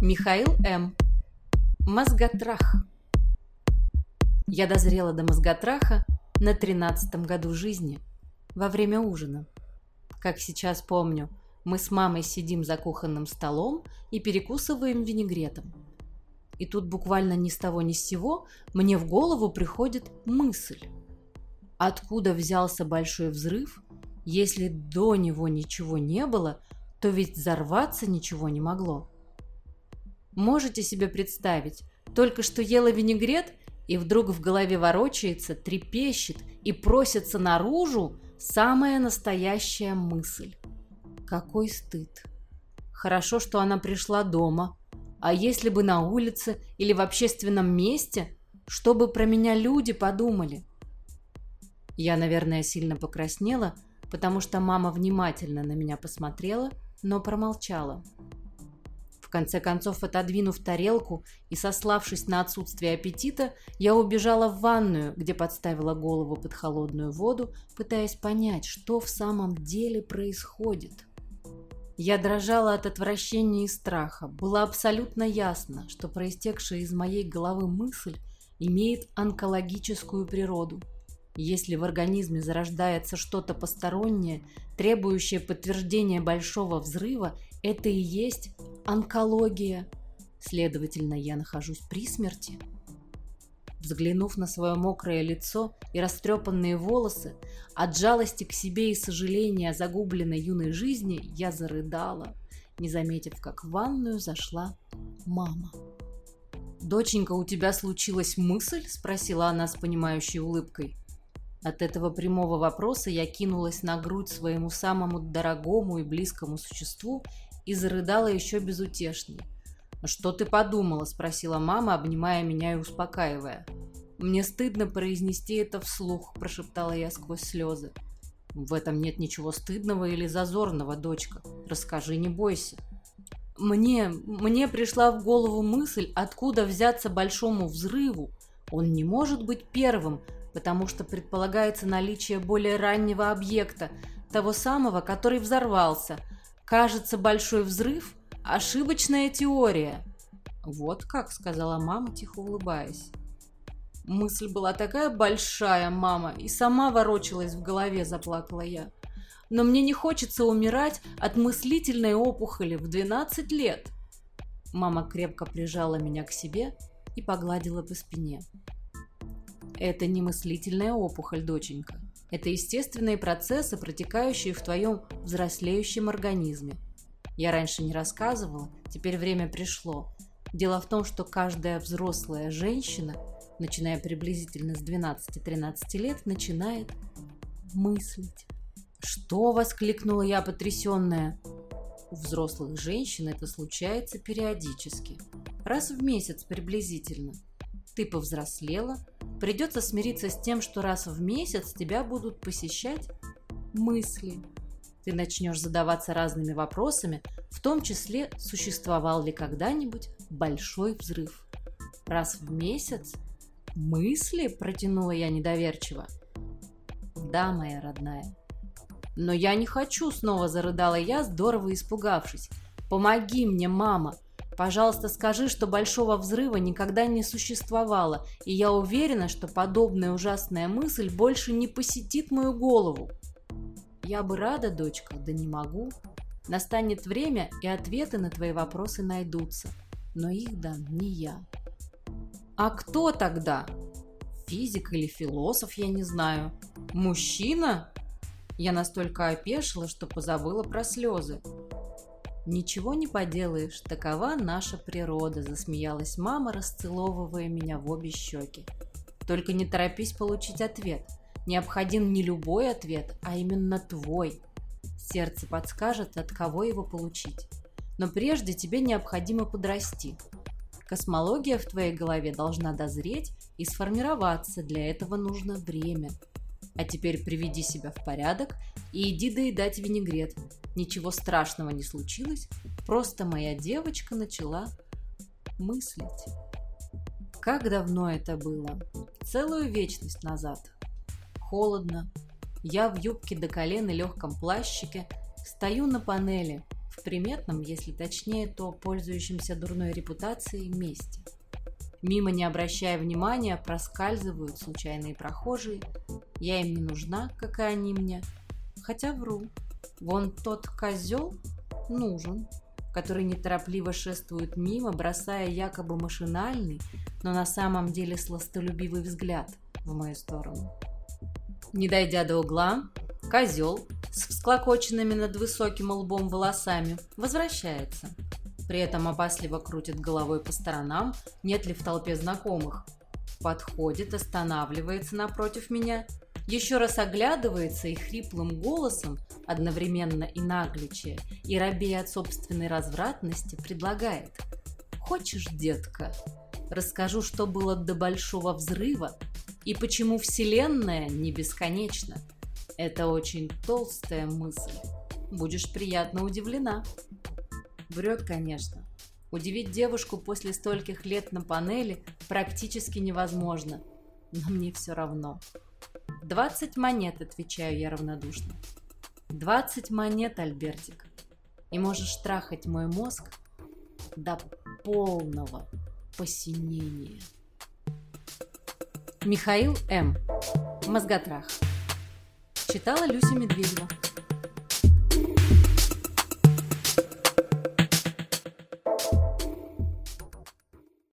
Михаил М. Мозготрах. Я дозрела до мозготраха на тринадцатом году жизни, во время ужина. Как сейчас помню, мы с мамой сидим за кухонным столом и перекусываем винегретом. И тут буквально ни с того ни с сего мне в голову приходит мысль. Откуда взялся большой взрыв, если до него ничего не было, то ведь взорваться ничего не могло. Можете себе представить, только что ела винегрет, и вдруг в голове ворочается, трепещет и просится наружу самая настоящая мысль. Какой стыд. Хорошо, что она пришла дома. А если бы на улице или в общественном месте, что бы про меня люди подумали? Я, наверное, сильно покраснела, потому что мама внимательно на меня посмотрела, но промолчала. В конце концов, отодвинув тарелку и сославшись на отсутствие аппетита, я убежала в ванную, где подставила голову под холодную воду, пытаясь понять, что в самом деле происходит. Я дрожала от отвращения и страха. Было абсолютно ясно, что проистекшая из моей головы мысль имеет онкологическую природу. Если в организме зарождается что-то постороннее, требующее подтверждения большого взрыва, это и есть онкология. Следовательно, я нахожусь при смерти. Взглянув на свое мокрое лицо и растрепанные волосы, от жалости к себе и сожаления о загубленной юной жизни, я зарыдала, не заметив, как в ванную зашла мама. «Доченька, у тебя случилась мысль?» – спросила она с понимающей улыбкой. От этого прямого вопроса я кинулась на грудь своему самому дорогому и близкому существу и зарыдала еще безутешней. «Что ты подумала?» – спросила мама, обнимая меня и успокаивая. «Мне стыдно произнести это вслух», – прошептала я сквозь слезы. «В этом нет ничего стыдного или зазорного, дочка. Расскажи, не бойся». Мне, мне пришла в голову мысль, откуда взяться большому взрыву. Он не может быть первым, потому что предполагается наличие более раннего объекта, того самого, который взорвался – Кажется, большой взрыв – ошибочная теория. Вот как, сказала мама, тихо улыбаясь. Мысль была такая большая, мама, и сама ворочалась в голове, заплакала я. Но мне не хочется умирать от мыслительной опухоли в 12 лет. Мама крепко прижала меня к себе и погладила по спине. Это не мыслительная опухоль, доченька. Это естественные процессы, протекающие в твоем взрослеющем организме. Я раньше не рассказывала, теперь время пришло. Дело в том, что каждая взрослая женщина, начиная приблизительно с 12-13 лет, начинает мыслить. «Что?» – воскликнула я, потрясенная. У взрослых женщин это случается периодически. Раз в месяц приблизительно. Ты повзрослела, Придется смириться с тем, что раз в месяц тебя будут посещать мысли. Ты начнешь задаваться разными вопросами, в том числе, существовал ли когда-нибудь большой взрыв. Раз в месяц? Мысли? Протянула я недоверчиво. Да, моя родная. Но я не хочу, снова зарыдала я, здорово испугавшись. Помоги мне, мама. Пожалуйста, скажи, что большого взрыва никогда не существовало, и я уверена, что подобная ужасная мысль больше не посетит мою голову. Я бы рада, дочка, да не могу. Настанет время, и ответы на твои вопросы найдутся. Но их дам не я. А кто тогда? Физик или философ, я не знаю. Мужчина? Я настолько опешила, что позабыла про слезы. «Ничего не поделаешь, такова наша природа», – засмеялась мама, расцеловывая меня в обе щеки. «Только не торопись получить ответ. Необходим не любой ответ, а именно твой. Сердце подскажет, от кого его получить. Но прежде тебе необходимо подрасти. Космология в твоей голове должна дозреть и сформироваться, для этого нужно время. А теперь приведи себя в порядок и иди доедать винегрет. Ничего страшного не случилось, просто моя девочка начала мыслить. Как давно это было? Целую вечность назад. Холодно. Я в юбке до колен и легком плащике стою на панели, в приметном, если точнее, то пользующемся дурной репутацией месте. Мимо, не обращая внимания, проскальзывают случайные прохожие. Я им не нужна, как и они мне. Хотя вру. Вон тот козел нужен, который неторопливо шествует мимо, бросая якобы машинальный, но на самом деле сластолюбивый взгляд в мою сторону. Не дойдя до угла, козел с всклокоченными над высоким лбом волосами возвращается. При этом опасливо крутит головой по сторонам, нет ли в толпе знакомых. Подходит, останавливается напротив меня, еще раз оглядывается и хриплым голосом, одновременно и нагличая, и робея от собственной развратности, предлагает. «Хочешь, детка, расскажу, что было до Большого Взрыва и почему Вселенная не бесконечна?» Это очень толстая мысль. Будешь приятно удивлена. Врет, конечно. Удивить девушку после стольких лет на панели практически невозможно. Но мне все равно. «Двадцать монет», — отвечаю я равнодушно. «Двадцать монет, Альбертик. И можешь трахать мой мозг до полного посинения». Михаил М. Мозготрах. Читала Люся Медведева.